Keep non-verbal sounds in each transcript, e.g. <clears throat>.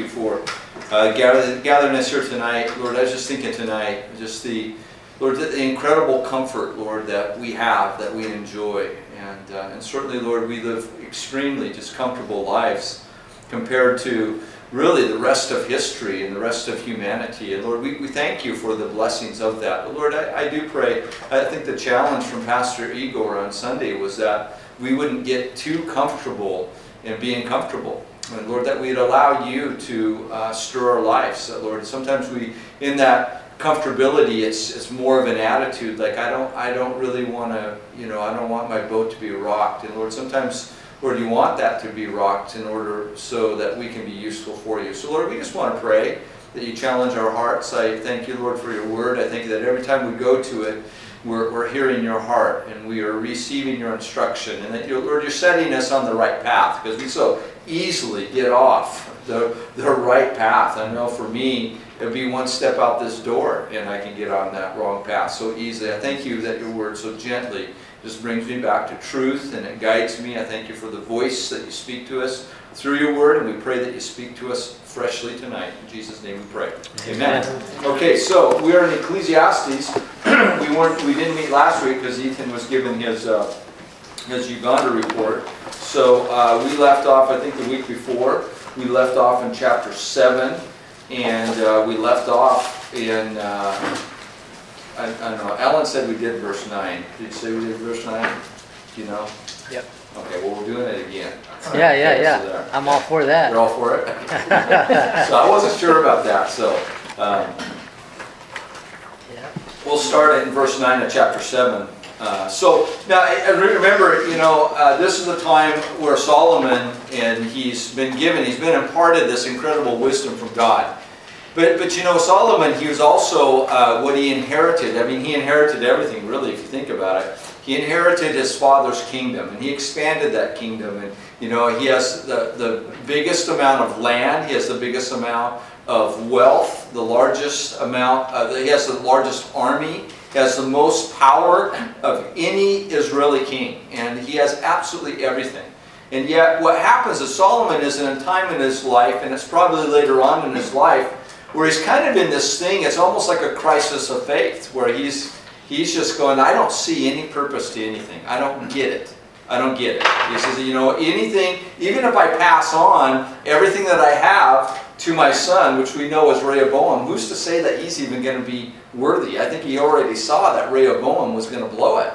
you for uh, gather, gathering us here tonight. Lord, I was just thinking tonight, just the, Lord, the incredible comfort, Lord, that we have, that we enjoy. And, uh, and certainly, Lord, we live extremely just comfortable lives compared to really the rest of history and the rest of humanity. And Lord, we, we thank you for the blessings of that. But Lord, I, I do pray, I think the challenge from Pastor Igor on Sunday was that we wouldn't get too comfortable in being comfortable. Lord, that we'd allow you to uh, stir our lives. Lord, sometimes we, in that comfortability, it's, it's more of an attitude like I don't, I don't really want to, you know, I don't want my boat to be rocked. And Lord, sometimes Lord, you want that to be rocked in order so that we can be useful for you. So, Lord, we just want to pray that you challenge our hearts. I thank you, Lord, for your word. I thank you that every time we go to it, we're, we're hearing your heart and we are receiving your instruction. And that, you Lord, you're setting us on the right path because we so easily get off the, the right path. I know for me, it'd be one step out this door and I can get on that wrong path so easily. I thank you that your word so gently just brings me back to truth and it guides me. I thank you for the voice that you speak to us through your word, and we pray that you speak to us freshly tonight. In Jesus' name we pray. Amen. Amen. Okay, so we are in Ecclesiastes. <clears throat> we weren't we didn't meet last week because Ethan was given his uh, his Uganda report. So uh, we left off, I think, the week before. We left off in chapter seven, and uh, we left off in uh, I, I don't know. Alan said we did verse 9. Did you say we did verse 9? Do you know? Yep. Okay, well, we're doing it again. Yeah, yeah, Okay, so yeah. I'm all for that. You're all for it? <laughs> So I wasn't sure about that, so, um, Yeah. we'll start in verse 9 of chapter 7. Uh, So, now, remember, you know, uh, this is the time where Solomon, and he's been given, he's been imparted this incredible wisdom from God. But, but you know, Solomon, he was also uh, what he inherited. I mean, he inherited everything, really, if you think about it. He inherited his father's kingdom, and he expanded that kingdom. And, you know, he has the, the biggest amount of land, he has the biggest amount of wealth, the largest amount, uh, he has the largest army, has the most power of any Israeli king, and he has absolutely everything. And yet, what happens is Solomon is in a time in his life, and it's probably later on in his life, where he's kind of in this thing, it's almost like a crisis of faith, where he's he's just going, I don't see any purpose to anything. I don't get it. I don't get it. He says, you know, anything, even if I pass on everything that I have to my son, which we know is Rehoboam, who's to say that he's even going to be worthy? I think he already saw that Rehoboam was going to blow it.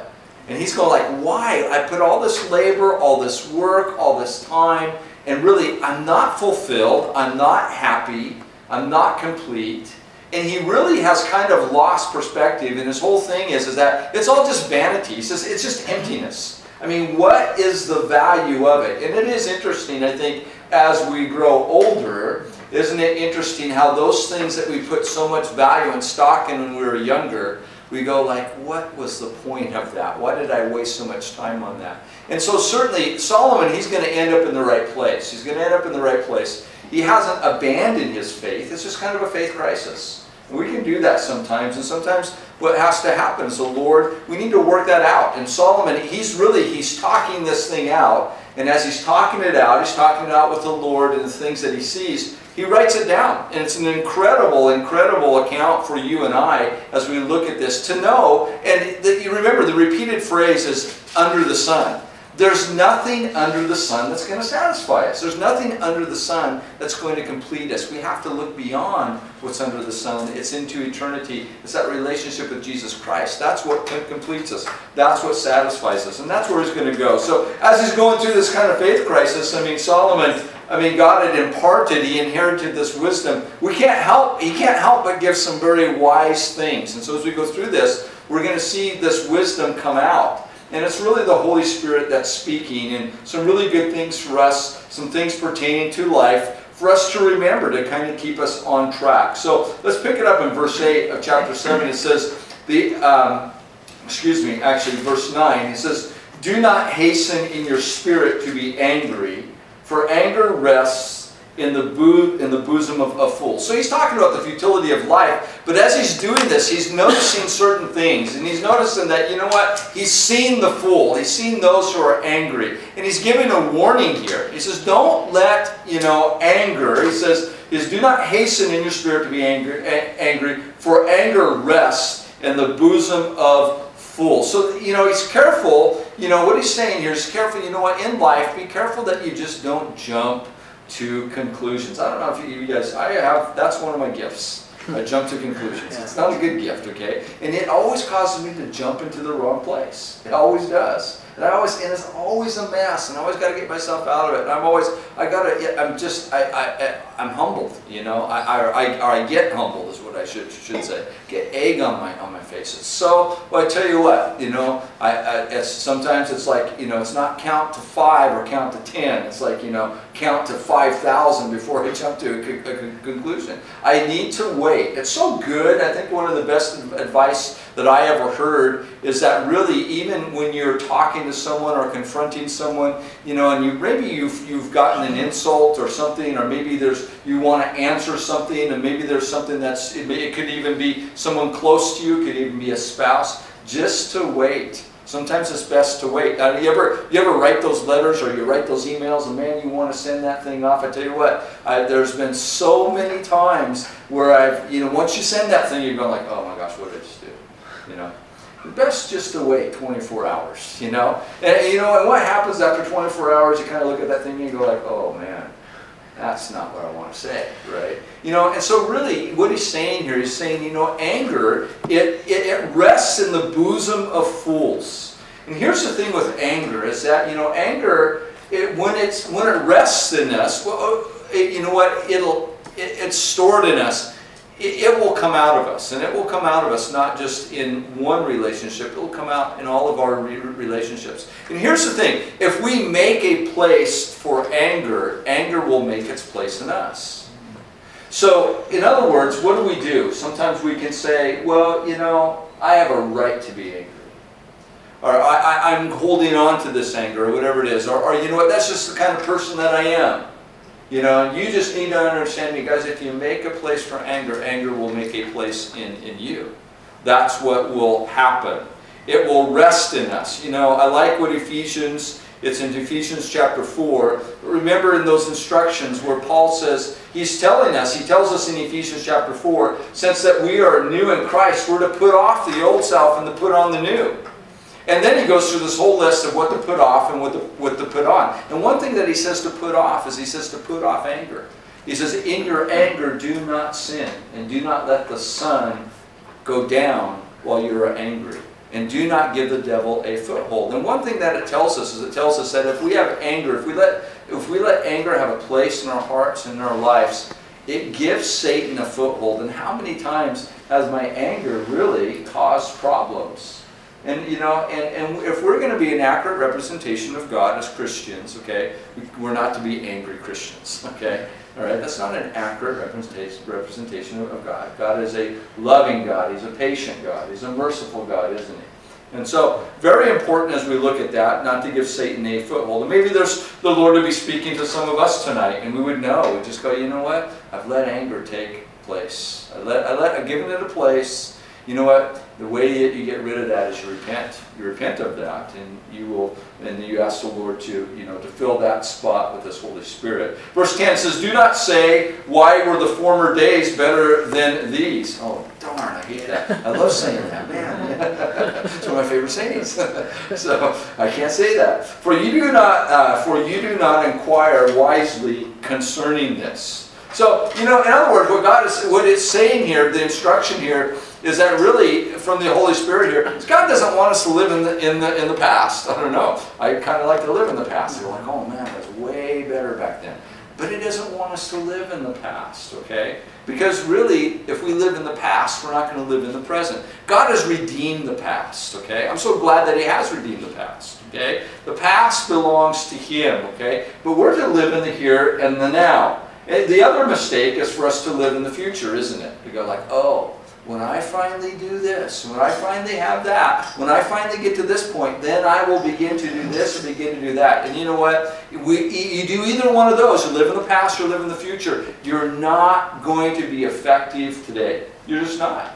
And he's going like, why? I put all this labor, all this work, all this time, and really I'm not fulfilled. I'm not happy. I'm not complete. And he really has kind of lost perspective, and his whole thing is, is that it's all just vanity. He says it's just emptiness. I mean, what is the value of it? And it is interesting, I think, as we grow older, isn't it interesting how those things that we put so much value and stock in when we were younger, we go like, what was the point of that? Why did I waste so much time on that? And so certainly Solomon, he's going to end up in the right place. He's going to end up in the right place. He hasn't abandoned his faith. It's just kind of a faith crisis. And we can do that sometimes. And sometimes what has to happen is the Lord, we need to work that out. And Solomon, he's really, he's talking this thing out. And as he's talking it out, he's talking it out with the Lord and the things that he sees. He writes it down. And it's an incredible, incredible account for you and I as we look at this to know. And that you remember the repeated phrase is under the sun. There's nothing under the sun that's going to satisfy us. There's nothing under the sun that's going to complete us. We have to look beyond what's under the sun. It's into eternity. It's that relationship with Jesus Christ. That's what completes us. That's what satisfies us. And that's where he's going to go. So as he's going through this kind of faith crisis, I mean, Solomon, I mean, God had imparted, he inherited this wisdom. We can't help, he can't help but give some very wise things. And so as we go through this, we're going to see this wisdom come out. And it's really the Holy Spirit that's speaking, and some really good things for us, some things pertaining to life for us to remember to kind of keep us on track. So let's pick it up in verse 8 of chapter 7. It says, the, um, excuse me, actually, verse 9, it says, Do not hasten in your spirit to be angry, for anger rests in the, bo- in the bosom of, a fool. So he's talking about the futility of life, but as he's doing this, he's noticing certain things. And he's noticing that, you know what? He's seen the fool. He's seen those who are angry. And he's giving a warning here. He says, don't let, you know, anger, he says, is do not hasten in your spirit to be angry, a- angry for anger rests in the bosom of fools. So, you know, he's careful. You know, what he's saying here is careful. You know what? In life, be careful that you just don't jump to conclusions. I don't know if you guys, I have, that's one of my gifts. I <laughs> jump to conclusions. It's not a good gift, okay? And it always causes me to jump into the wrong place. It always does. And I always, and it's always a mess, and I always got to get myself out of it. And I'm always, I gotta, I'm just, I, I, I'm humbled, you know. I, I, I, I get humbled is what I should should say. Get egg on my on my face. It's so. Well, I tell you what, you know, I, I it's, sometimes it's like, you know, it's not count to five or count to ten. It's like, you know, count to five thousand before I jump to a, conclusion. I need to wait. It's so good. I think one of the best advice that I ever heard is that really, even when you're talking to someone or confronting someone, you know, and you maybe you've you've gotten an insult or something, or maybe there's you want to answer something, and maybe there's something that's it, may, it could even be someone close to you, could even be a spouse. Just to wait. Sometimes it's best to wait. Uh, you ever you ever write those letters or you write those emails and man, you want to send that thing off. I tell you what, I, there's been so many times where I've you know once you send that thing, you're going like, oh my gosh, what did I just do? You know, best just to wait 24 hours. You know, and you know, and what happens after 24 hours? You kind of look at that thing and you go like, oh man, that's not what I want to say, right? You know, and so really what he's saying here, he's saying, you know, anger, it, it, it rests in the bosom of fools. And here's the thing with anger, is that, you know, anger, it, when, it's, when it rests in us, well, oh, it, you know what, it'll, it, it's stored in us it, it will come out of us. And it will come out of us not just in one relationship, it will come out in all of our re- relationships. And here's the thing if we make a place for anger, anger will make its place in us. So, in other words, what do we do? Sometimes we can say, well, you know, I have a right to be angry. Or I, am holding on to this anger, or whatever it is. Or, or, you know what, that's just the kind of person that I am. You know, you just need to understand, you guys, if you make a place for anger, anger will make a place in, in you. That's what will happen. It will rest in us. You know, I like what Ephesians, it's in Ephesians chapter 4. Remember in those instructions where Paul says, he's telling us, he tells us in Ephesians chapter 4, since that we are new in Christ, we're to put off the old self and to put on the new. And then he goes through this whole list of what to put off and what to, what to put on. And one thing that he says to put off is he says to put off anger. He says, In your anger, do not sin, and do not let the sun go down while you are angry. And do not give the devil a foothold. And one thing that it tells us is it tells us that if we have anger, if we let, if we let anger have a place in our hearts and in our lives, it gives Satan a foothold. And how many times has my anger really caused problems? And you know, and, and if we're going to be an accurate representation of God as Christians, okay, we're not to be angry Christians, <laughs> okay? All right, that's not an accurate representation, of God. God is a loving God. He's a patient God. He's a merciful God, isn't he? And so, very important as we look at that, not to give Satan a foothold. And maybe there's the Lord to be speaking to some of us tonight, and we would know. We'd just go, you know what? I've let anger take place. I let, I let, I've given it a place. You know what? the way that you get rid of that is you repent. You repent of that, and you will, and you ask the Lord to, you know, to fill that spot with His Holy Spirit. Verse 10 says, "Do not say, Why were the former days better than these?" Oh, darn! I hate that. I love saying that, man. it's one of my favorite sayings. <laughs> so I can't say that. For you do not, uh, for you do not inquire wisely concerning this. So you know, in other words, what God is, what it's saying here, the instruction here is that really from the Holy Spirit here, God doesn't want us to live in the in the in the past. <laughs> I don't know. I kind of like to live in the past. You're like, oh man, that's way better back then. But He doesn't want us to live in the past, okay? Because really, if we live in the past, we're not going to live in the present. God has redeemed the past, okay? I'm so glad that He has redeemed the past, okay? The past belongs to Him, okay? But we're to live in the here and the now. And the other mistake is for us to live in the future, isn't it? To go like, oh, when I finally do this, when I finally have that, when I finally get to this point, then I will begin to do this and begin to do that. And you know what? We, you do either one of those, you live in the past or live in the future, you're not going to be effective today. You're just not.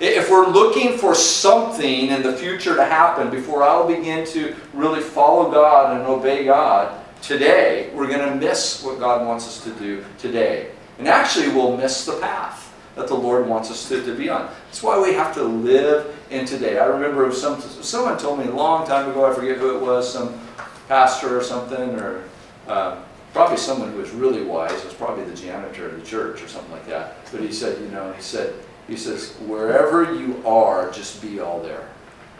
If we're looking for something in the future to happen before I'll begin to really follow God and obey God today, we're going to miss what God wants us to do today. And actually, we'll miss the path that the Lord wants us to, to be on. That's why we have to live in today. I remember some, someone told me a long time ago, I forget who it was, some pastor or something, or uh, probably someone who was really wise, it was probably the janitor of the church or something like that. But he said, you know, he said, he says, wherever you are, just be all there.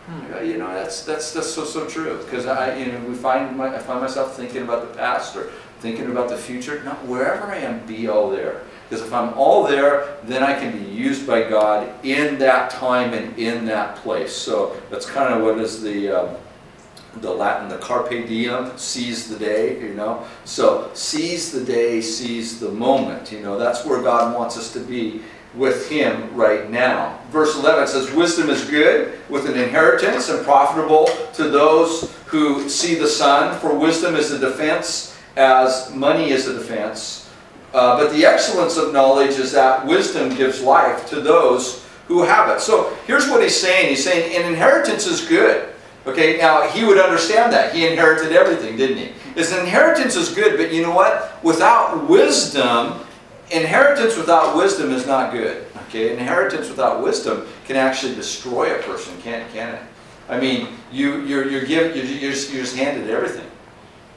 Hmm. You know, that's that's that's so so true. Because I, you know, we find my, I find myself thinking about the past or thinking about the future. Not wherever I am, be all there. Because if I'm all there, then I can be used by God in that time and in that place. So that's kind of what is the um, the Latin, the carpe diem, seize the day. You know, so seize the day, seize the moment. You know, that's where God wants us to be with Him right now. Verse 11 says, "Wisdom is good, with an inheritance, and profitable to those who see the sun. For wisdom is a defense, as money is a defense." Uh, but the excellence of knowledge is that wisdom gives life to those who have it. So here's what he's saying. He's saying an inheritance is good. Okay, now he would understand that. He inherited everything, didn't he? His inheritance is good, but you know what? Without wisdom, inheritance without wisdom is not good. Okay, inheritance without wisdom can actually destroy a person, can't can it? I mean, you you're you're given you're, you're, you're just handed everything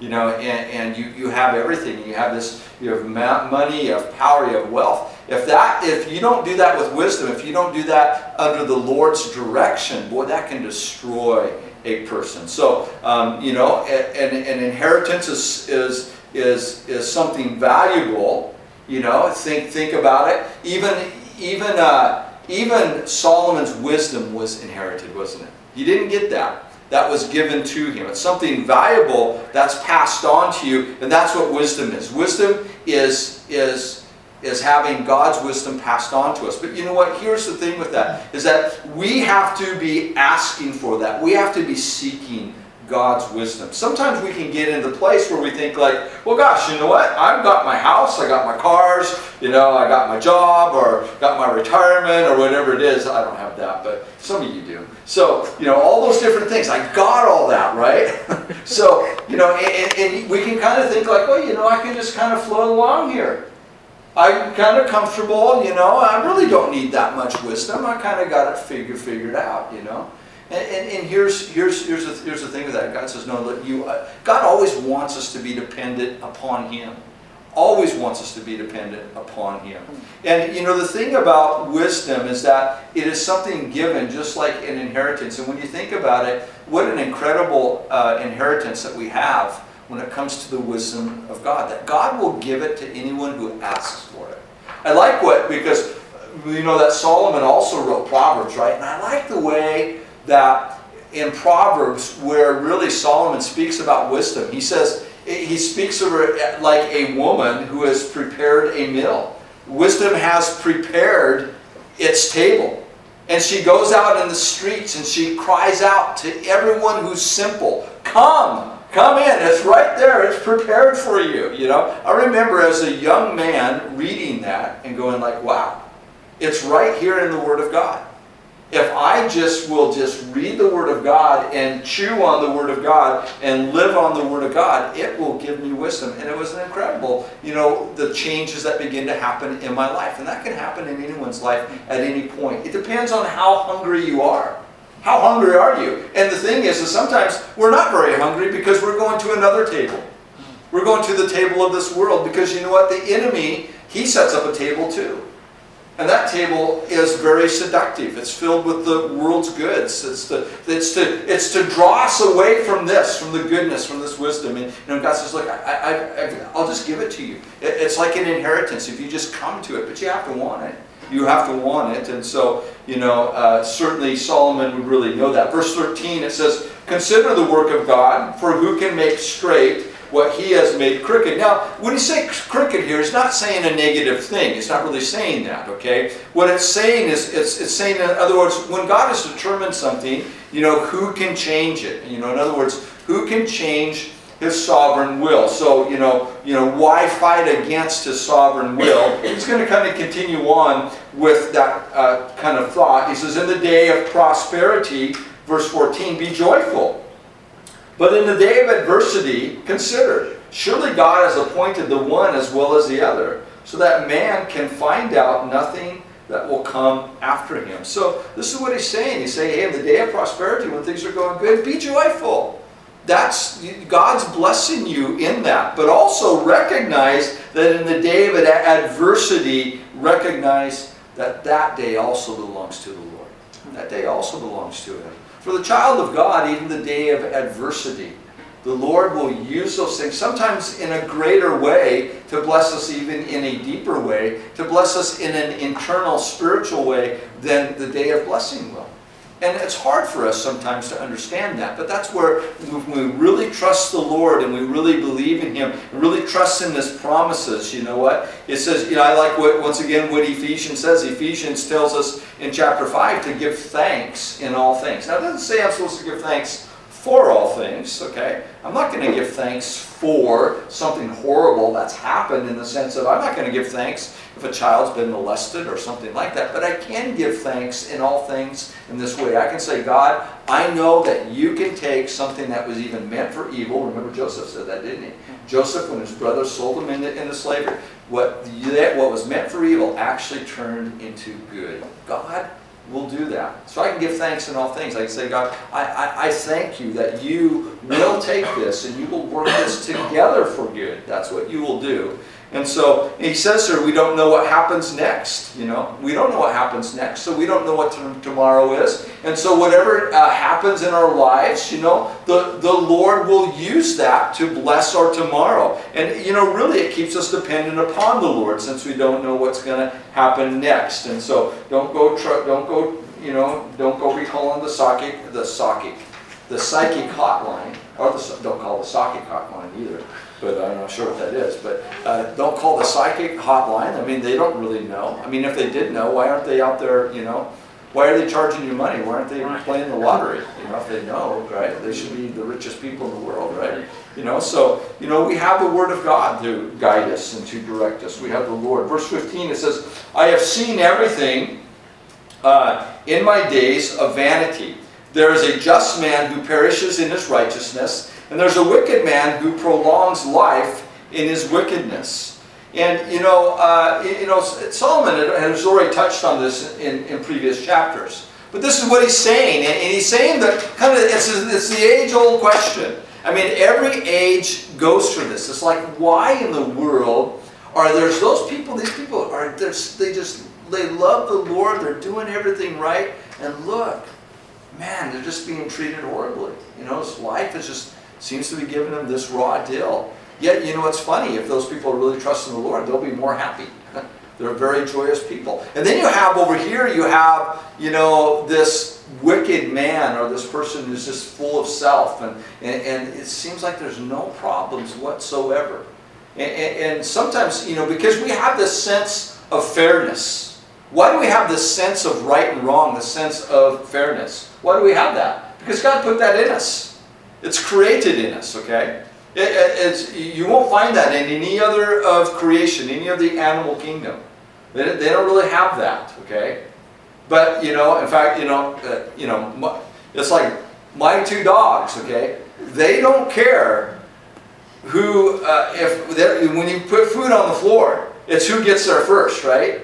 you know, and, and you, you have everything. You have this, you have money, you have power, you have wealth. If that, if you don't do that with wisdom, if you don't do that under the Lord's direction, boy, that can destroy a person. So, um, you know, an, an inheritance is, is, is, is something valuable. You know, think, think about it. Even, even, uh, even Solomon's wisdom was inherited, wasn't it? You didn't get that that was given to him. It's something valuable that's passed on to you, and that's what wisdom is. Wisdom is, is, is having God's wisdom passed on to us. But you know what? Here's the thing with that is that we have to be asking for that. We have to be seeking God's wisdom. Sometimes we can get into the place where we think like, well gosh, you know what? I've got my house, I got my cars, you know, I got my job or got my retirement or whatever it is. I don't have that, but some of you do. So, you know, all those different things. I got all that, right? <laughs> so, you know, and, and we can kind of think like, well, you know, I can just kind of float along here. I'm kind of comfortable, you know, I really don't need that much wisdom. I kind of got it figure, figured out, you know. And, and, and, here's, here's, here's, the, here's the thing with that. God says, no, look, you, uh, God always wants us to be dependent upon Him. Always wants us to be dependent upon Him. And, you know, the thing about wisdom is that it is something given just like an inheritance. And when you think about it, what an incredible uh, inheritance that we have when it comes to the wisdom of God. That God will give it to anyone who asks for it. I like what, because, you know, that Solomon also wrote Proverbs, right? And I like the way that in Proverbs, where really Solomon speaks about wisdom, he says, he speaks of her like a woman who has prepared a meal. Wisdom has prepared its table. And she goes out in the streets and she cries out to everyone who's simple, Come, come in. It's right there. It's prepared for you. You know, I remember as a young man reading that and going like, wow, it's right here in the Word of God if I just will just read the Word of God and chew on the Word of God and live on the Word of God, it will give me wisdom. And it was an incredible, you know, the changes that begin to happen in my life. And that can happen in anyone's life at any point. It depends on how hungry you are. How hungry are you? And the thing is, is sometimes we're not very hungry because we're going to another table. We're going to the table of this world because you know what? The enemy, he sets up a table too. And that table is very seductive. It's filled with the world's goods. It's to, it's to, it's to draw us away from this, from the goodness, from this wisdom. And you know, God says, look, I, will just give it to you. It, it's like an inheritance if you just come to it, but you have to want it. You have to want it. And so, you know, uh, certainly Solomon would really know that. Verse 13, it says, Consider the work of God, for who can make straight what he has made crooked. Now, when he say crooked here, he's not saying a negative thing. It's not really saying that, okay? What it's saying is, it's, it's saying, in other words, when God has determined something, you know, who can change it? You know, in other words, who can change his sovereign will. So, you know, you know, why fight against his sovereign will? He's going to kind of continue on with that uh, kind of thought. He says, In the day of prosperity, verse 14, be joyful. But in the day of adversity, consider. Surely God has appointed the one as well as the other, so that man can find out nothing that will come after him. So this is what he's saying. He's saying, hey, in the day of prosperity, when things are going good, be joyful. That's God's blessing you in that. But also recognize that in the day of adversity, recognize that that day also belongs to the Lord. That day also belongs to Him. For the child of God, even the day of adversity, the Lord will use those things, sometimes in a greater way, to bless us even in a deeper way, to bless us in an internal spiritual way than the day of blessing will. And it's hard for us sometimes to understand that, but that's where we really trust the Lord and we really believe in Him and really trust in His promises. You know what? It says, you know, I like what, once again, what Ephesians says. Ephesians tells us in chapter 5 to give thanks in all things. Now, it doesn't say I'm supposed to give thanks for all things, okay? I'm not going to give thanks for something horrible that's happened in the sense of I'm not going to give thanks if a child's been molested or something like that, but I can give thanks in all things in this way. I can say, God, I know that you can take something that was even meant for evil. Remember, Joseph said that, didn't he? Joseph, when his brothers sold him into, into slavery, what, what was meant for evil actually turned into good. God will do that. So I can give thanks in all things. I can say, God, I, I, I, thank you that you will take this and you will work this together for good. That's what you will do. And so he says here, we don't know what happens next. You know, we don't know what happens next, so we don't know what tomorrow is. And so whatever uh, happens in our lives, you know, the, the Lord will use that to bless our tomorrow. And, you know, really it keeps us dependent upon the Lord since we don't know what's going to happen next. And so don't go, tr- don't go, you know, don't go recalling the psychic, the psychic, the psychic hotline, or the, don't call the psychic hotline either but I'm not sure what that is. But uh, don't call the psychic hotline. I mean, they don't really know. I mean, if they did know, why aren't they out there, you know? Why are they charging you money? Why aren't they playing the lottery? You know, if they know, right? They should be the richest people in the world, right? You know, so, you know, we have the Word of God to guide us and to direct us. We have the Lord. Verse 15, it says, I have seen everything uh, in my days of vanity. There is a just man who perishes in his righteousness, and there's a wicked man who prolongs life in his wickedness. And you know, uh, you know, Solomon has already touched on this in, in previous chapters. But this is what he's saying, and he's saying that kind of it's, it's the age-old question. I mean, every age goes through this. It's like, why in the world are there's those people? These people are they just they love the Lord. They're doing everything right, and look, man, they're just being treated horribly. You know, life is just seems to be giving them this raw deal. Yet, you know, it's funny, if those people really trust in the Lord, they'll be more happy. <laughs> They're very joyous people. And then you have over here, you have, you know, this wicked man or this person who's just full of self. And, and, and it seems like there's no problems whatsoever. And, and, and sometimes, you know, because we have this sense of fairness. Why do we have this sense of right and wrong, the sense of fairness? Why do we have that? Because God put that in us. It's created in us, okay? It, you won't find that in any other of creation, any of the animal kingdom. They, they don't really have that, okay? But, you know, in fact, you know, uh, you know, it's like my two dogs, okay? They don't care who, uh, if when you put food on the floor, it's who gets there first, right?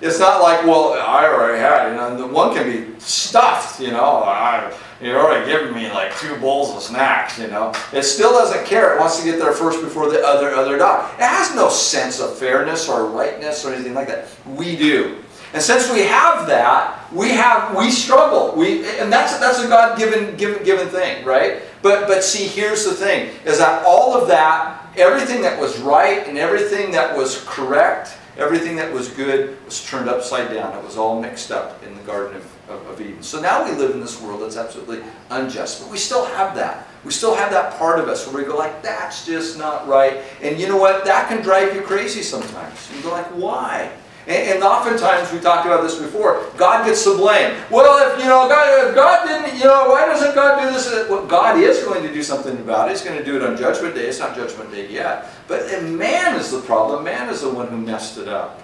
It's not like, well, I already had, you know, the one can be stuffed, you know. I, you're already giving me like two bowls of snacks, you know. It still doesn't care. It wants to get there first before the other other dog. It has no sense of fairness or rightness or anything like that. We do. And since we have that, we have we struggle. We and that's that's a God-given given given thing, right? But but see, here's the thing: is that all of that, everything that was right and everything that was correct Everything that was good was turned upside down. It was all mixed up in the Garden of, of, Eden. So now we live in this world that's absolutely unjust, but we still have that. We still have that part of us where we go like, that's just not right. And you know what? That can drive you crazy sometimes. You go like, why? And, and oftentimes we talked about this before. God gets the blame. Well, if you know God, if God didn't, you know, why doesn't God do this? Uh, well, God is going to do something about it. He's going to do it on Judgment Day. It's not Judgment Day yet. But man is the problem. Man is the one who messed it up.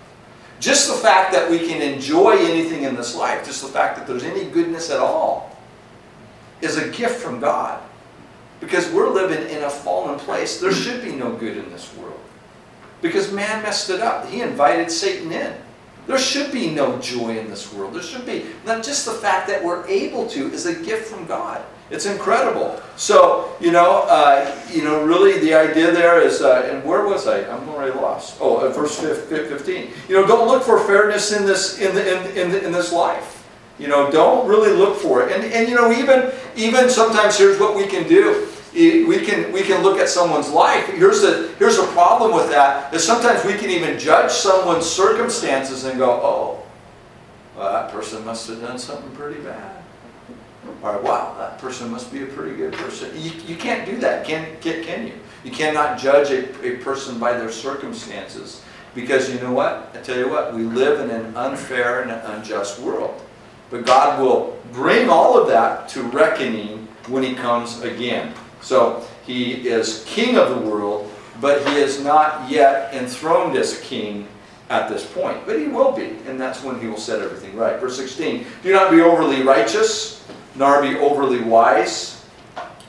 Just the fact that we can enjoy anything in this life, just the fact that there's any goodness at all, is a gift from God. Because we're living in a fallen place. There should be no good in this world. Because man messed it up. He invited Satan in. There should be no joy in this world. There should be. Not just the fact that we're able to is a gift from God. It's incredible. So, you know, uh, you know, really the idea there is, uh, and where was I? I'm already lost. Oh, at verse 15. You know, don't look for fairness in this in the, in, in, the, in this life. You know, don't really look for it. And, and you know, even even sometimes here's what we can do we can we can look at someone's life. Here's a here's a problem with that. Is sometimes we can even judge someone's circumstances and go, oh, well, that person must have done something pretty bad. Wow, that person must be a pretty good person. You, you can't do that, can, can, can you? You cannot judge a, a person by their circumstances. Because you know what? I tell you what, we live in an unfair and unjust world. But God will bring all of that to reckoning when He comes again. So he is king of the world, but he is not yet enthroned as king at this point. But he will be, and that's when he will set everything right. Verse 16 Do not be overly righteous, nor be overly wise.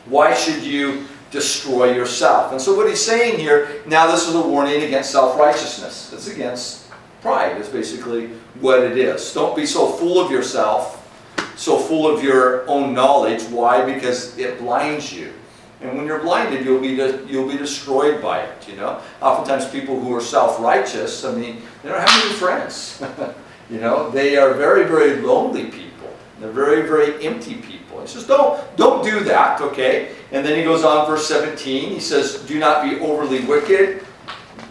Why should you destroy yourself? And so, what he's saying here now, this is a warning against self righteousness. It's against pride, is basically what it is. Don't be so full of yourself, so full of your own knowledge. Why? Because it blinds you. And when you're blinded, you'll be de- you'll be destroyed by it. You know, oftentimes people who are self-righteous, I mean, they don't have any friends. <laughs> you know, they are very very lonely people. They're very very empty people. He says, don't don't do that. Okay. And then he goes on, verse 17. He says, do not be overly wicked,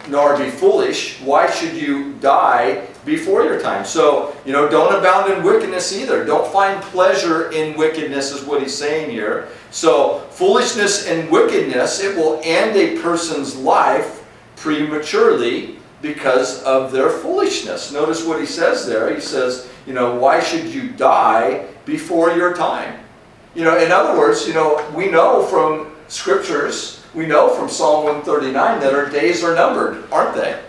nor be foolish. Why should you die before your time. So, you know, don't abound in wickedness either. Don't find pleasure in wickedness, is what he's saying here. So, foolishness and wickedness, it will end a person's life prematurely because of their foolishness. Notice what he says there. He says, you know, why should you die before your time? You know, in other words, you know, we know from scriptures, we know from Psalm 139 that our days are numbered, aren't they?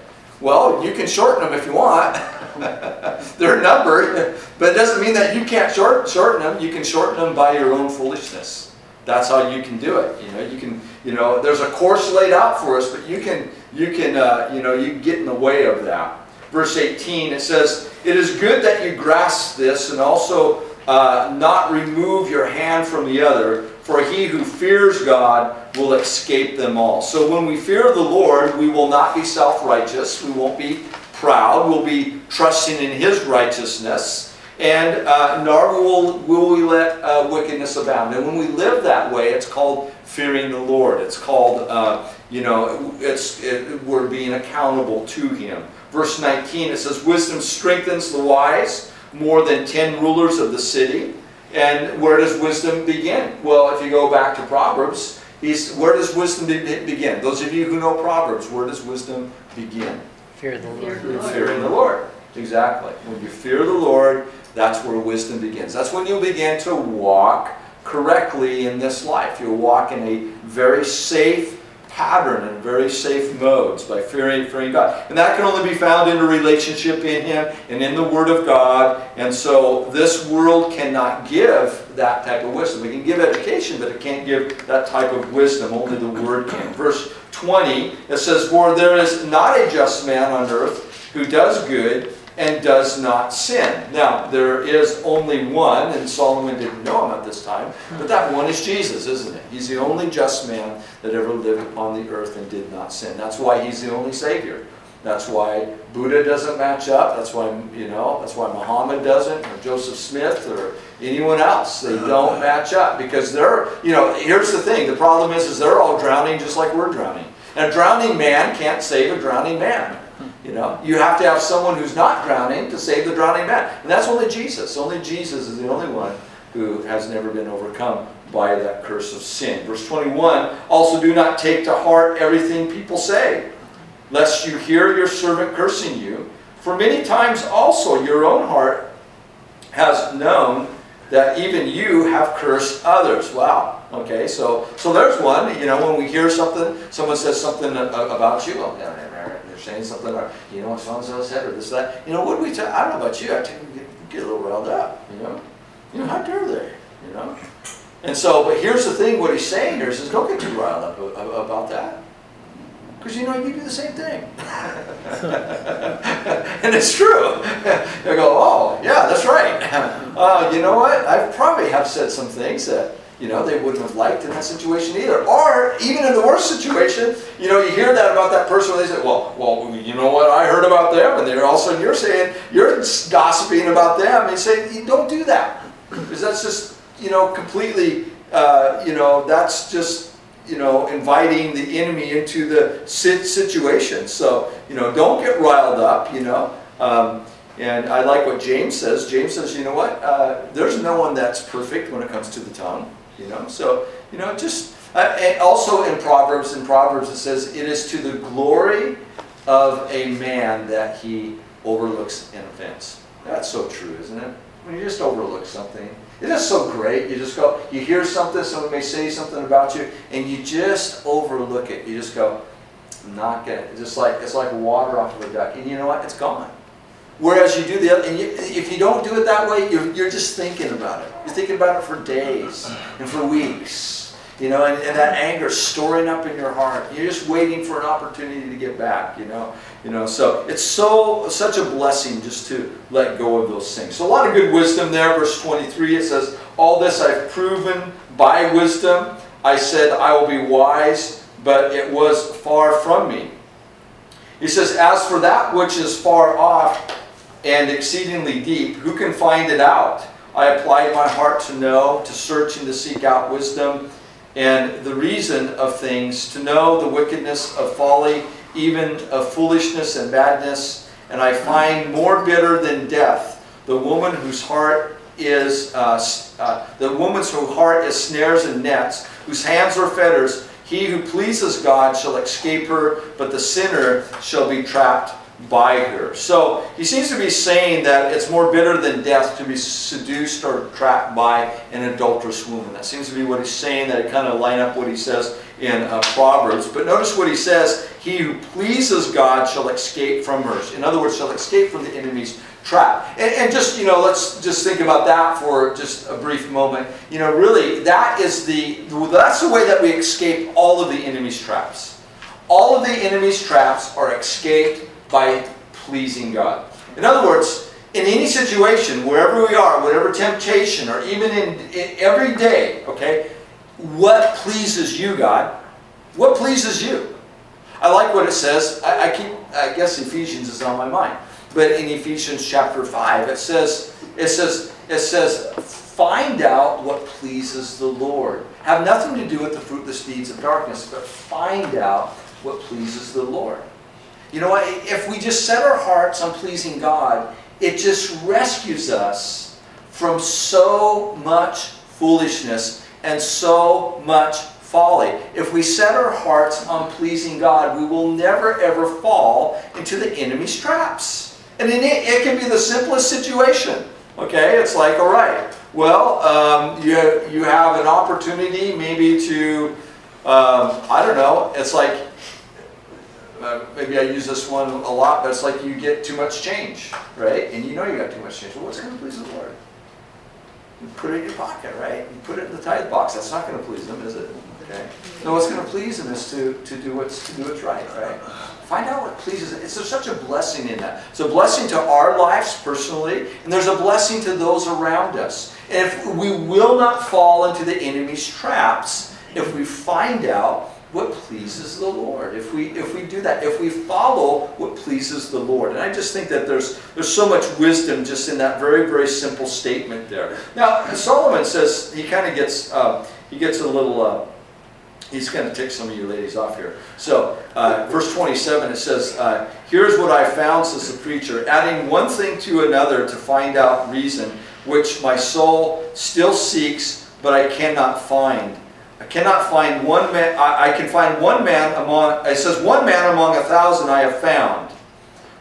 Well, you can shorten them if you want. <laughs> They're numbered, but it doesn't mean that you can't short, shorten them. You can shorten them by your own foolishness. That's how you can do it. You know, you can. You know, there's a course laid out for us, but you can. You can. Uh, you know, you get in the way of that. Verse 18. It says, "It is good that you grasp this, and also uh, not remove your hand from the other, for he who fears God will escape them all. So when we fear the Lord, we will not be self righteous, we won't be proud, we'll be trusting in his righteousness, and uh, nor will, will we let uh, wickedness abound. And when we live that way, it's called fearing the Lord. It's called, uh, you know, it's, it, we're being accountable to him. Verse 19, it says, Wisdom strengthens the wise more than ten rulers of the city. And where does wisdom begin? Well, if you go back to Proverbs, he's, where does wisdom begin? Those of you who know Proverbs, where does wisdom begin? Fear the Lord. Fearing the Lord. Exactly. When you fear the Lord, that's where wisdom begins. That's when you begin to walk correctly in this life. You'll walk in a very safe, pattern and very safe modes by fearing, fearing God. And that can only be found in a relationship in Him and in the Word of God. And so this world cannot give that type of wisdom. We can give education, but it can't give that type of wisdom. Only the Word can. Verse 20, it says, For there is not a just man on earth who does good and does not sin. Now, there is only one, and Solomon didn't know him at this time, but that one is Jesus, isn't it? He's the only just man that ever lived upon the earth and did not sin. That's why he's the only Savior. That's why Buddha doesn't match up. That's why, you know, that's why Muhammad doesn't, or Joseph Smith, or anyone else. They don't match up because they're, you know, here's the thing. The problem is, is they're all drowning just like we're drowning. And a drowning man can't save a drowning man. You know, you have to have someone who's not drowning to save the drowning man. And that's only Jesus. Only Jesus is the only one who has never been overcome by that curse of sin. Verse 21 Also, do not take to heart everything people say, lest you hear your servant cursing you. For many times also your own heart has known that even you have cursed others. Wow. Okay, so so there's one. You know, when we hear something, someone says something about you. Oh, saying something, or you know, so and so said, or this that. You know, what we? Tell, I don't know about you. I tend get, get a little riled up. You know, you know, how dare they? You know. And so, but here's the thing. What he's saying here is, don't get too riled up about that. Because you know, you do the same thing. <laughs> and it's true. <laughs> they go, oh, yeah, that's right. <laughs> Uh, you know what? I probably have said some things that, you know, they wouldn't have liked in that situation either. Or even in the worst situation, you know, you hear that about that person where they say, well, well, you know what? I heard about them. And then all of a sudden you're saying, you're gossiping about them. And say, you say, don't do that. Because that's just, you know, completely, uh, you know, that's just you know, inviting the enemy into the situation. So, you know, don't get riled up, you know. Um, and I like what James says. James says, you know what? Uh, there's no one that's perfect when it comes to the tongue, you know. So, you know, just uh, also in Proverbs, in Proverbs it says, it is to the glory of a man that he overlooks an offense. That's so true, isn't it? When you just overlook something, it so great? You just go, you hear something, someone may say something about you, and you just overlook it. You just go, not. It's just like it's like water off of a duck, and you know what? It's gone. Whereas you do the other, and you, if you don't do it that way, you're, you're just thinking about it. You're thinking about it for days and for weeks you know, and, and that anger storing up in your heart. You're just waiting for an opportunity to get back, you know. You know, so it's so such a blessing just to let go of those things. So a lot of good wisdom there. Verse 23, it says, All this I've proven by wisdom. I said I will be wise, but it was far from me. He says, As for that which is far off and exceedingly deep, who can find it out? I applied my heart to know, to search and to seek out wisdom and the reason of things, to know the wickedness of folly, even of foolishness and badness. And I find more bitter than death the woman whose heart is uh, uh, the woman's whose heart is snares and nets, whose hands are fetters. He who pleases God shall escape her, but the sinner shall be trapped by her. So he seems to be saying that it's more bitter than death to be seduced or trapped by an adulterous woman. That seems to be what he's saying, that it kind of line up what he says in uh, Proverbs. But notice what he says, he who pleases God shall escape from her. In other words, shall escape from the enemy's trap. And, and just, you know, let's just think about that for just a brief moment. You know, really, that is the, that's the way that we escape all of the enemy's traps. All of the enemy's traps are escaped by pleasing God. In other words, in any situation, wherever we are, whatever temptation, or even in, in every day, okay, what pleases you, God? What pleases you? I like what it says. I, I keep, I guess Ephesians is on my mind, but in Ephesians chapter five, it says, it says, it says, find out what pleases the Lord. Have nothing to do with the fruitless deeds of darkness, but find out what pleases the Lord. You know what? If we just set our hearts on pleasing God, it just rescues us from so much foolishness and so much folly. If we set our hearts on pleasing God, we will never ever fall into the enemy's traps. And it, it can be the simplest situation. Okay, it's like, all right, well, um, you, you have an opportunity maybe to, um, I don't know, it's like uh, maybe I use this one a lot, but it's like you get too much change, right? And you know you got too much change. Well, what's going to please the Lord? You put it in your pocket, right? You put it in the tithe box. That's not going to please Him, is it? Okay. No, what's going to please Him is to, to do what's to do what's right, right? Find out what pleases Him. It's there's such a blessing in that. It's a blessing to our lives personally, and there's a blessing to those around us. And if we will not fall into the enemy's traps, if we find out what pleases the Lord. If we if we do that, if we follow what pleases the Lord. And I just think that there's there's so much wisdom just in that very very simple statement there. Now Solomon says he kind of gets uh, he gets a little. Uh, he's going to tick some of you ladies off here. So, uh, verse 27, it says, uh, Here's what I found, says the preacher, adding one thing to another to find out reason, which my soul still seeks, but I cannot find. I cannot find one man, I, I can find one man among, it says, one man among a thousand I have found,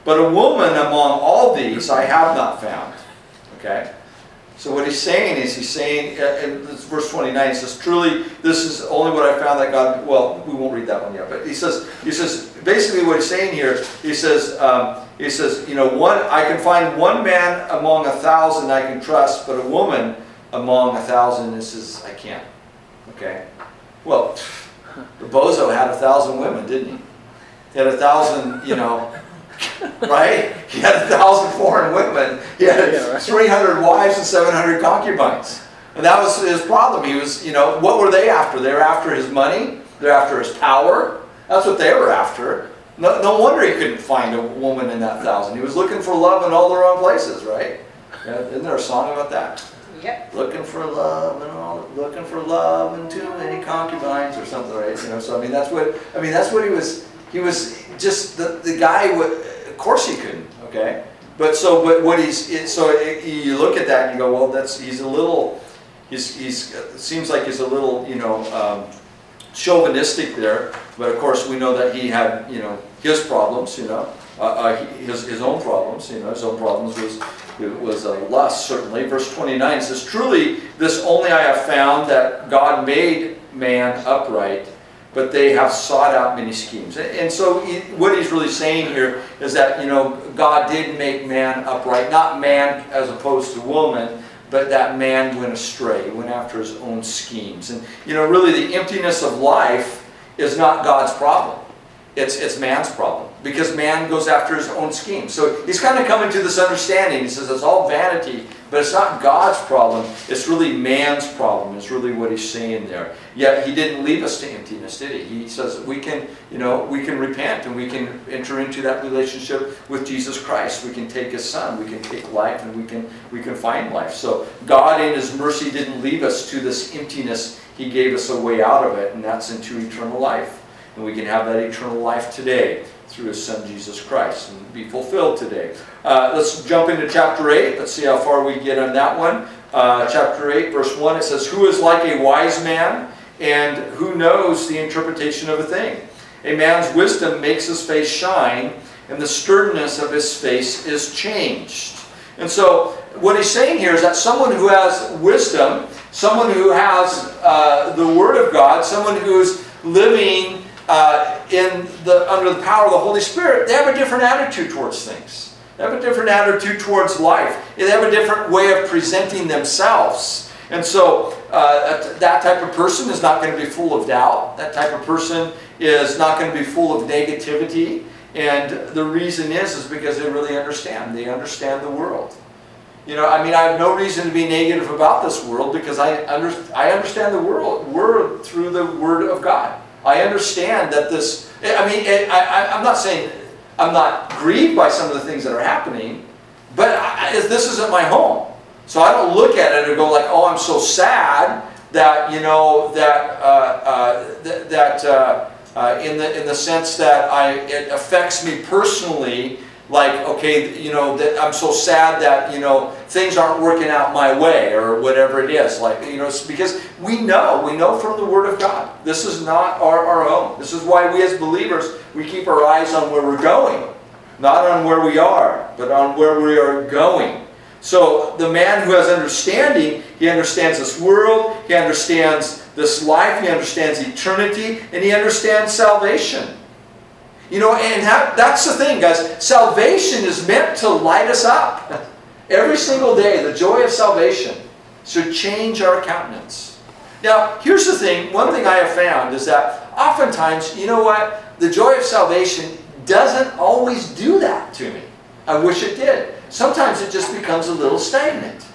but a woman among all these I have not found. Okay? So what he's saying is, he's saying, uh, in verse 29, he says, truly, this is only what I found that God, well, we won't read that one yet, but he says, he says, basically what he's saying here, he says, um, he says, you know, one, I can find one man among a thousand I can trust, but a woman among a thousand, this is, I can't. Okay? Well, the bozo had a thousand women, didn't he? He had a thousand, you know, <laughs> right? He had a thousand foreign women. He had Yeah, right. 300 wives and 700 concubines. And that was his problem. He was, you know, what were they after? They were after his money. They're after his power. That's what they were after. No, no wonder he couldn't find a woman in that thousand. He was looking for love in all the wrong places, right? Yeah, isn't there a song about that? Yep. Looking for love and all, looking for love and too many concubines or something, right? You know, so I mean, that's what I mean. That's what he was. He was just the the guy. Of course, he couldn't. Okay, but so but what he's it, so it, you look at that and you go, well, that's he's a little. He's he's seems like he's a little you know um, chauvinistic there. But of course, we know that he had you know his problems. You know, uh, uh, his his own problems. You know, his own problems was was a lust, certainly. Verse 29 says, Truly, this only I have found that God made man upright, but they have sought out many schemes. And- And so, he, what he's really saying here is that, you know, God did make man upright, not man as opposed to woman, but that man went astray, went after his own schemes. And, you know, really, the emptiness of life is not God's problem. It's, it's man's problem because man goes after his own schemes. So he's kind of coming to this understanding. He says it's all vanity, but it's not God's problem. It's really man's problem. Is really what he's saying there. Yet he didn't leave us to emptiness, did he? He says we can, you know, we can repent and we can enter into that relationship with Jesus Christ. We can take His Son. We can take life and we can we can find life. So God, in His mercy, didn't leave us to this emptiness. He gave us a way out of it, and that's into eternal life. And we can have that eternal life today through His Son Jesus Christ and be fulfilled today. Uh, let's jump into chapter 8. Let's see how far we get on that one. Uh, chapter 8, verse 1, it says, Who is like a wise man, and who knows the interpretation of a thing? A man's wisdom makes his face shine, and the sternness of his face is changed. And so, what he's saying here is that someone who has wisdom, someone who has uh, the Word of God, someone who's living uh, in the under the power of the Holy Spirit, they have a different attitude towards things. They have a different attitude towards life. They have a different way of presenting themselves. And so uh, that type of person is not going to be full of doubt. That type of person is not going to be full of negativity. And the reason is, is because they really understand. They understand the world. You know, I mean, I have no reason to be negative about this world because I, under, I understand the world, world through the Word of God. I understand that this, I mean, I, I, I'm not saying I'm not grieved by some of the things that are happening, but I, this isn't my home. So I don't look at it and go like, oh, I'm so sad that, you know, that, uh, uh, th- that uh, uh, in, the, in the sense that I, it affects me personally, like, okay, you know, that I'm so sad that, you know, things aren't working out my way or whatever it is. Like, you know, because we know, we know from the Word of God. This is not our, our own. This is why we as believers, we keep our eyes on where we're going. Not on where we are, but on where we are going. So the man who has understanding, he understands this world, he understands this life, he understands eternity, and he understands salvation. You know, and that, that's the thing, guys. Salvation is meant to light us up. Every single day, the joy of salvation should change our countenance. Now, here's the thing one thing I have found is that oftentimes, you know what? The joy of salvation doesn't always do that to me. I wish it did. Sometimes it just becomes a little stagnant.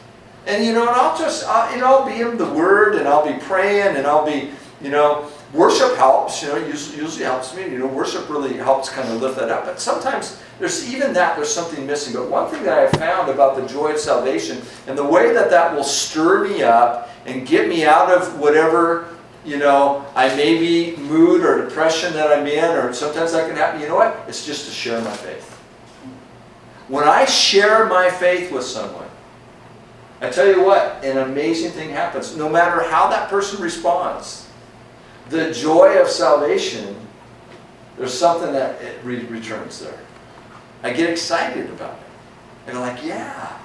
And you know, and I'll just, I'll, you know, I'll be in the Word and I'll be praying and I'll be, you know, worship helps, you know, usually, usually helps me. You know, worship really helps kind of lift that up. But sometimes there's even that, there's something missing. But one thing that I found about the joy of salvation and the way that that will stir me up and get me out of whatever you know, I may be mood or depression that I'm in, or sometimes that can happen. You know what? It's just to share my faith. When I share my faith with someone, I tell you what, an amazing thing happens. No matter how that person responds, the joy of salvation, there's something that it re- returns there. I get excited about it. And I'm like, yeah.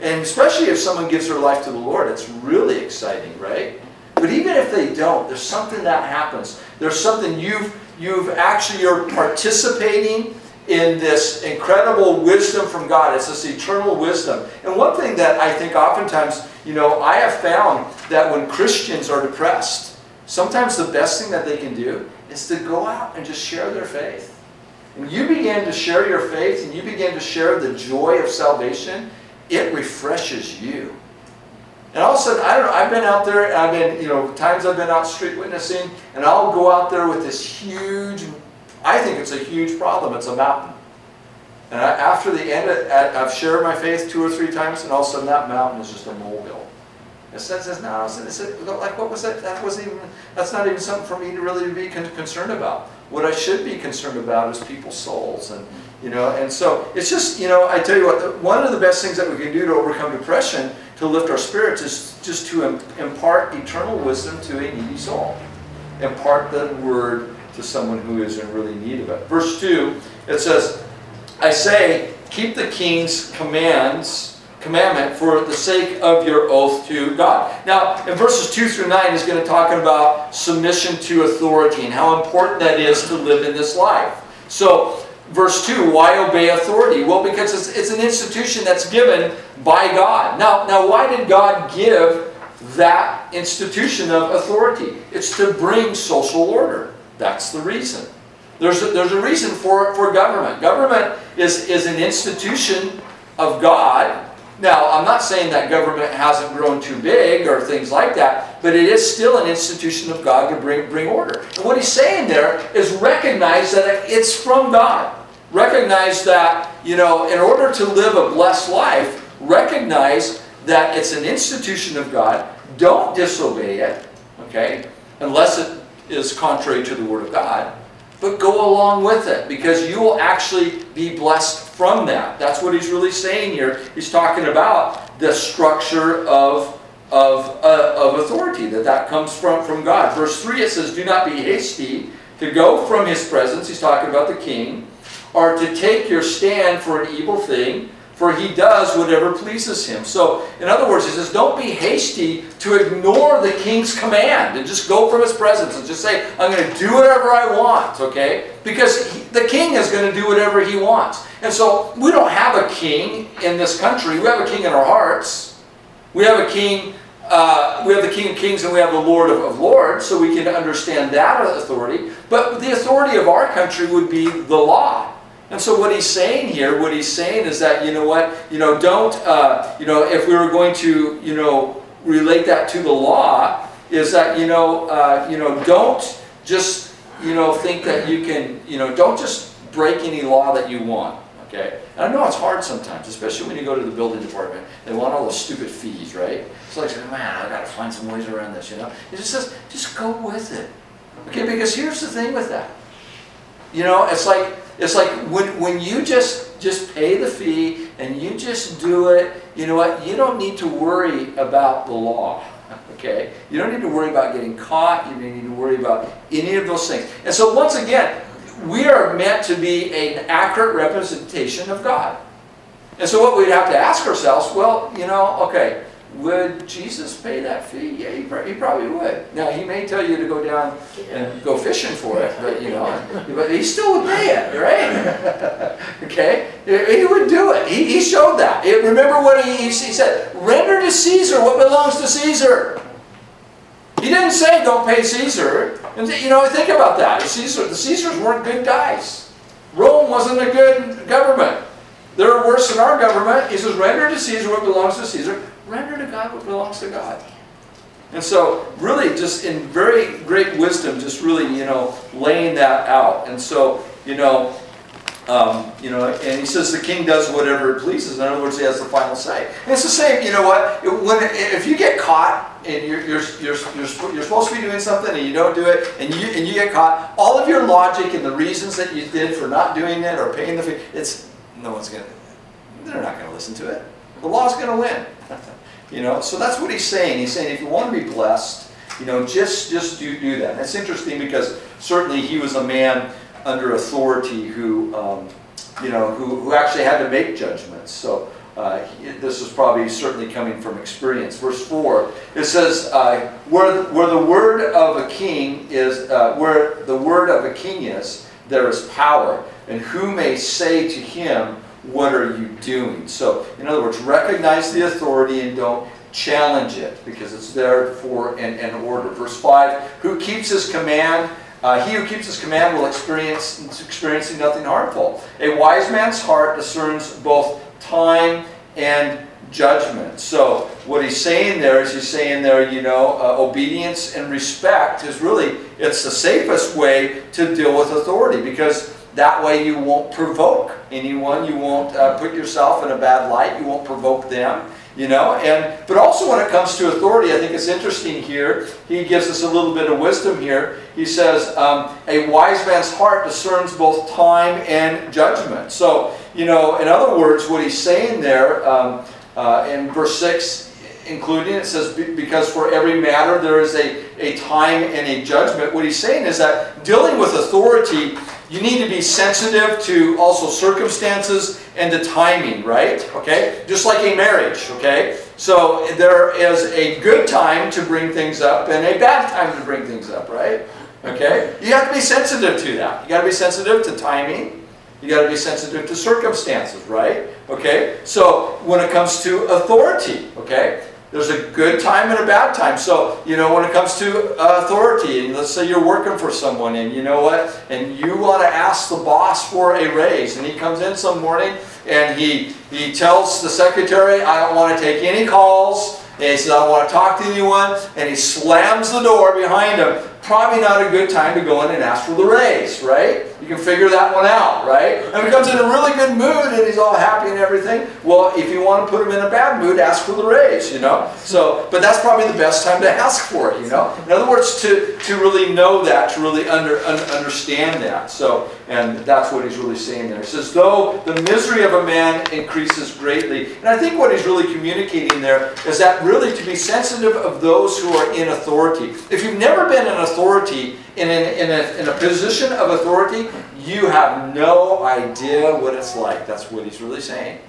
And especially if someone gives their life to the Lord, it's really exciting, right? But even if they don't, there's something that happens. There's something you've you've actually you're participating in this incredible wisdom from God. It's this eternal wisdom. And one thing that I think oftentimes, you know, I have found that when Christians are depressed, sometimes the best thing that they can do is to go out and just share their faith. When you begin to share your faith and you begin to share the joy of salvation, it refreshes you. And all of a sudden, I don't know, I've been out there, and I've been, you know, times I've been out street witnessing, and I'll go out there with this huge, I think it's a huge problem. It's a mountain. And I, after the end, of, I've shared my faith two or three times, and all of a sudden that mountain is just a molehill. It says, says no, said, like, what was that? That wasn't even, that's not even something for me to really be concerned about. What I should be concerned about is people's souls. And, you know, and so it's just, you know, I tell you what, one of the best things that we can do to overcome depression, to lift our spirits, is just to impart eternal wisdom to a needy soul. Impart the word to someone who is in really need of it. Verse 2, it says, I say, keep the king's commands commandment for the sake of your oath to God. Now, in verses 2 through 9 is going to talk about submission to authority and how important that is to live in this life. So, verse 2, why obey authority? Well, because it's, it's an institution that's given by God. Now, now, why did God give that institution of authority? It's to bring social order. That's the reason. There's a, there's a reason for, for government. Government is, is an institution of God now, I'm not saying that government hasn't grown too big or things like that, but it is still an institution of God to bring, bring order. And what he's saying there is recognize that it's from God. Recognize that, you know, in order to live a blessed life, recognize that it's an institution of God. Don't disobey it, okay, unless it is contrary to the Word of God but go along with it because you will actually be blessed from that. That's what he's really saying here. He's talking about the structure of, of, uh, of authority, that that comes from, from God. Verse 3 it says, Do not be hasty to go from his presence. He's talking about the king, or to take your stand for an evil thing for he does whatever pleases him. So, in other words, he says, don't be hasty to ignore the king's command and just go from his presence and just say, I'm going to do whatever I want, okay? Because he, the king is going to do whatever he wants. And so, we don't have a king in this country. We have a king in our hearts. We have a king. Uh, we have the King of Kings and we have the Lord of, of Lords, so we can understand that authority. But the authority of our country would be the law. And so what he's saying here, what he's saying is that, you know what, you know, don't, uh, you know, if we were going to, you know, relate that to the law, is that, you know, uh, you know, don't just, you know, think that you can, you know, don't just break any law that you want. Okay? And I know it's hard sometimes, especially when you go to the building department. They want all those stupid fees, right? It's like, man, I gotta find some ways around this, you know? He just says, just go with it. Okay, because here's the thing with that. You know, it's like it's like when, when you just, just pay the fee and you just do it, you know what? You don't need to worry about the law. <laughs> Okay? You don't need to worry about getting caught. You don't need to worry about any of those things. And so, once again, we are meant to be an accurate representation of God. And so, what we'd have to ask ourselves well, you know, okay, would Jesus pay that fee? Yeah, he, he, probably would. Now he may tell you to go down and go fishing for it, but you know, <laughs> but he still would pay it, right? <laughs> okay, he would do it. He, he showed that. remember what he, he said: "Render to Caesar what belongs to Caesar." He didn't say don't pay Caesar. And you know, think about that. Caesar, the Caesars weren't good guys. Rome wasn't a good government. Worse than our government. He says, render to Caesar what belongs to Caesar render to God what belongs to God. And so, really, just in very great wisdom, just really, you know, laying that out. And so, you know, Um, you know, and he says the king does whatever it pleases. In other words, he has the final say. And it's the same. You know what? When if you get caught and you're, you're, you're, you're, you're supposed to be doing something and you don't do it, and you and you get caught, all of your logic and the reasons that you did for not doing it or paying the fee, it's no one's gonna. They're not gonna listen to it. The law's gonna win. <laughs> you know. So that's what he's saying. He's saying if you want to be blessed, you know, just just do do that. And it's interesting because certainly he was a man under authority who, um, you know, who, who actually had to make judgments. So uh, this is probably certainly coming from experience. Verse 4, it says, uh, where, where the word of a king is, uh, where the word of a king is, there is power. And who may say to him, what are you doing? So, in other words, recognize the authority and don't challenge it because it's there for an, an order. Verse 5, who keeps his command uh, he who keeps his command will experience experiencing nothing harmful. A wise man's heart discerns both time and judgment. So what he's saying there is he's saying there, you know, uh, obedience and respect is really it's the safest way to deal with authority because that way you won't provoke anyone, you won't uh, put yourself in a bad light, you won't provoke them. You know, and but also when it comes to authority, I think it's interesting here. He gives us a little bit of wisdom here. He says, um, "A wise man's heart discerns both time and judgment." So, you know, in other words, what he's saying there um, uh, in verse six, including it says, "Because for every matter there is a a time and a judgment." What he's saying is that dealing with authority you need to be sensitive to also circumstances and the timing, right? Okay? Just like a marriage, okay? So there is a good time to bring things up and a bad time to bring things up, right? Okay? You have to be sensitive to that. You got to be sensitive to timing. You got to be sensitive to circumstances, right? Okay? So when it comes to authority, okay? There's a good time and a bad time. So, you know, when it comes to uh, authority, and let's say you're working for someone and you know what, and you want to ask the boss for a raise, and he comes in some morning and he, he tells the secretary, I don't want to take any calls, and he says, I don't want to talk to anyone, and he slams the door behind him. Probably not a good time to go in and ask for the raise, right? You can figure that one out, right? And he comes in a really good mood and he's all happy and everything. Well, if you want to put him in a bad mood, ask for the raise, you know? So, but that's probably the best time to ask for it, you know? In other words, to, to really know that, to really under, un, understand that. So, and that's what he's really saying there. He says, though the misery of a man increases greatly. And I think what he's really communicating there is that really to be sensitive of those who are in authority. If you've never been in authority, in, an, in, a, in a position of authority, you have no idea what it's like. That's what he's really saying.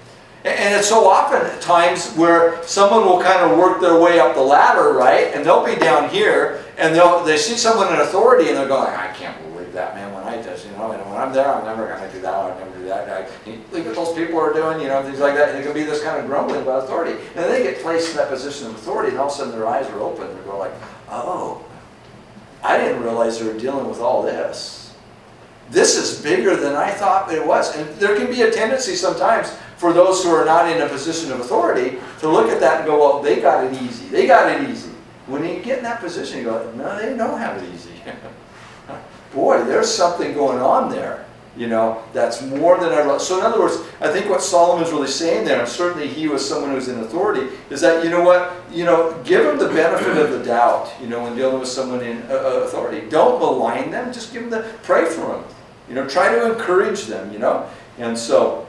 And it's so often times where someone will kind of work their way up the ladder, right? And they'll be down here, and they'll they see someone in authority, and they're going, I can't believe that, man. When I does, you know, and when I'm there, I'm never going to do that. I'm never do that. Look what those people are doing, you know, things like that. And it can be this kind of grumbling about authority, and then they get placed in that position of authority, and all of a sudden their eyes are open. They're going like, oh, I didn't realize they were dealing with all this. This is bigger than I thought it was. And there can be a tendency sometimes for those who are not in a position of authority to look at that and go, well, they got it easy. They got it easy. When you get in that position, you go, no, they don't have it easy. <laughs> Boy, there's something going on there. You know, that's more than I. Love. So, in other words, I think what Solomon's really saying there, and certainly he was someone who's in authority, is that you know what, you know, give him the benefit of the doubt. You know, when dealing with someone in uh, uh, authority, don't malign them. Just give them the pray for them. You know, try to encourage them. You know, and so.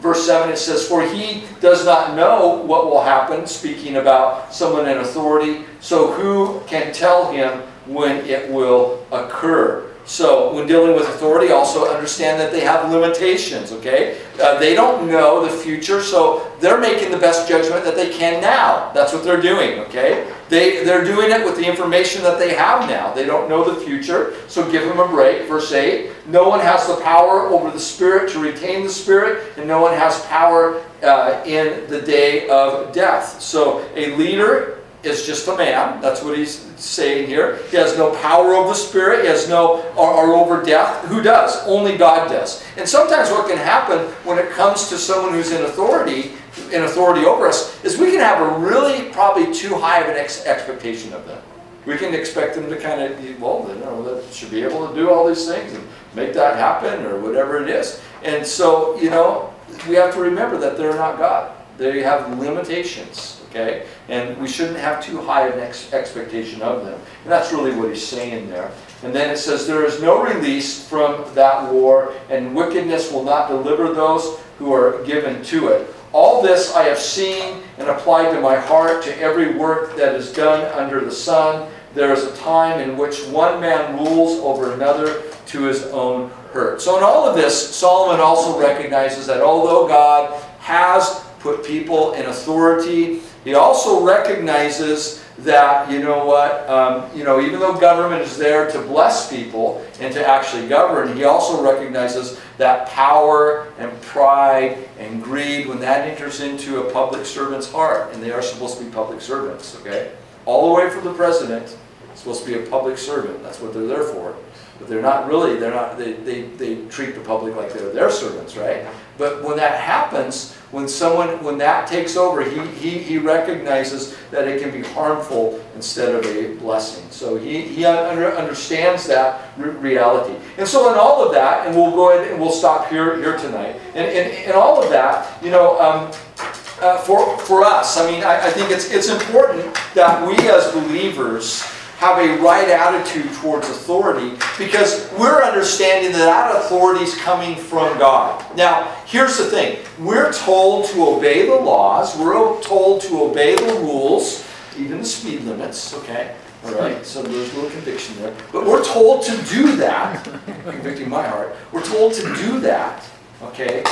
Verse 7 it says, For he does not know what will happen, speaking about someone in authority, so who can tell him when it will occur? So when dealing with authority, also understand that they have limitations, okay? Uh, they don't know the future, so they're making the best judgment that they can now. That's what they're doing, okay? They, they're doing it with the information that they have now. They don't know the future, so give them a break. Verse 8, no one has the power over the Spirit to retain the Spirit, and no one has power uh, in the day of death. So a leader is just a man. That's what he's saying here. He has no power over the spirit. He has no or, or, over death. Who does? Only God does. And sometimes what can happen when it comes to someone who's in authority, in authority over us, is we can have a really probably too high of an ex- expectation of them. We can expect them to kind of, well, you know, they should be able to do all these things and make that happen or whatever it is. And so, you know, we have to remember that they're not God. They have limitations, okay? And we shouldn't have too high an ex- expectation of them. And that's really what he's saying there. And then it says, There is no release from that war, and wickedness will not deliver those who are given to it. All this I have seen and applied to my heart, to every work that is done under the sun. There is a time in which one man rules over another to his own hurt. So, in all of this, Solomon also recognizes that although God has put people in authority, he also recognizes that, you know what, um, you know, even though government is there to bless people and to actually govern, he also recognizes that power and pride and greed, when that enters into a public servant's heart, and they are supposed to be public servants, okay? All the way from the president, supposed to be a public servant, that's what they're there for. But they're not really, they're not, they, they, they treat the public like they're their servants, right? But when that happens, when someone, when that takes over, he, he, he recognizes that it can be harmful instead of a blessing. So he, he under, understands that re- reality. And so in all of that, and we'll go ahead and we'll stop here, here tonight, and in, in all of that, you know, um, uh, for, for us, I mean, I, I think it's, it's important that we as believers have a right attitude towards authority because we're understanding that that authority is coming from God. Now, here's the thing we're told to obey the laws, we're told to obey the rules, even the speed limits, okay? All right, so there's a little conviction there. But we're told to do that, <laughs> convicting my heart, we're told to do that, okay?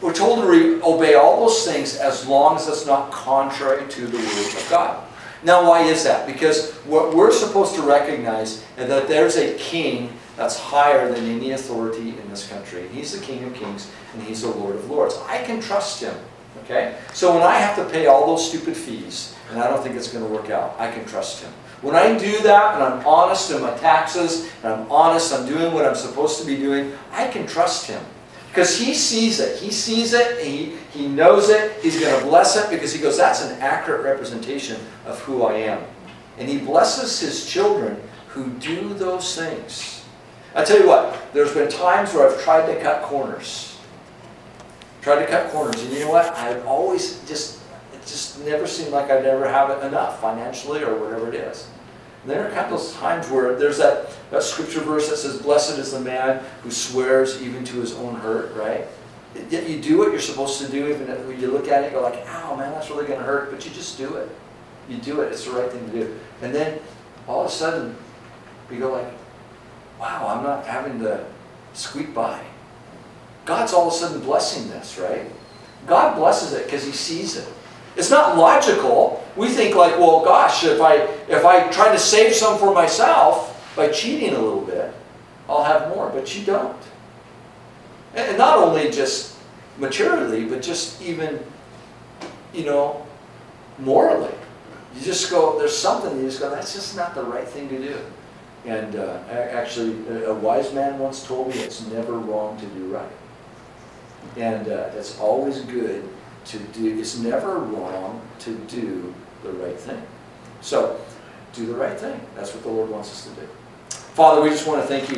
We're told to re- obey all those things as long as it's not contrary to the word of God. Now, why is that? Because what we're supposed to recognize is that there's a king that's higher than any authority in this country. He's the King of Kings and he's the Lord of Lords. I can trust him. Okay? So when I have to pay all those stupid fees, and I don't think it's going to work out, I can trust him. When I do that and I'm honest in my taxes, and I'm honest, I'm doing what I'm supposed to be doing, I can trust him. Because he sees it. He sees it, he, he knows it, he's going to bless it because he goes, that's an accurate representation of who I am. And he blesses his children who do those things. I tell you what, there's been times where I've tried to cut corners. Tried to cut corners, and you know what? I've always just, it just never seemed like I'd ever have it enough financially or whatever it is. There are countless times where there's that, that scripture verse that says, Blessed is the man who swears even to his own hurt, right? Yet you do what you're supposed to do, even when you look at it, you're like, ow, man, that's really going to hurt, but you just do it. You do it, it's the right thing to do. And then all of a sudden, you go like, wow, I'm not having to squeak by. God's all of a sudden blessing this, right? God blesses it because he sees it. It's not logical. We think like, well, gosh, if I if I try to save some for myself by cheating a little bit, I'll have more. But you don't. And not only just materially, but just even, you know, morally. You just go, there's something you just go, that's just not the right thing to do. And uh, actually, a wise man once told me it's never wrong to do right. And uh, it's always good to do, it's never wrong to do the right thing. So, do the right thing. That's what the Lord wants us to do. Father, we just want to thank you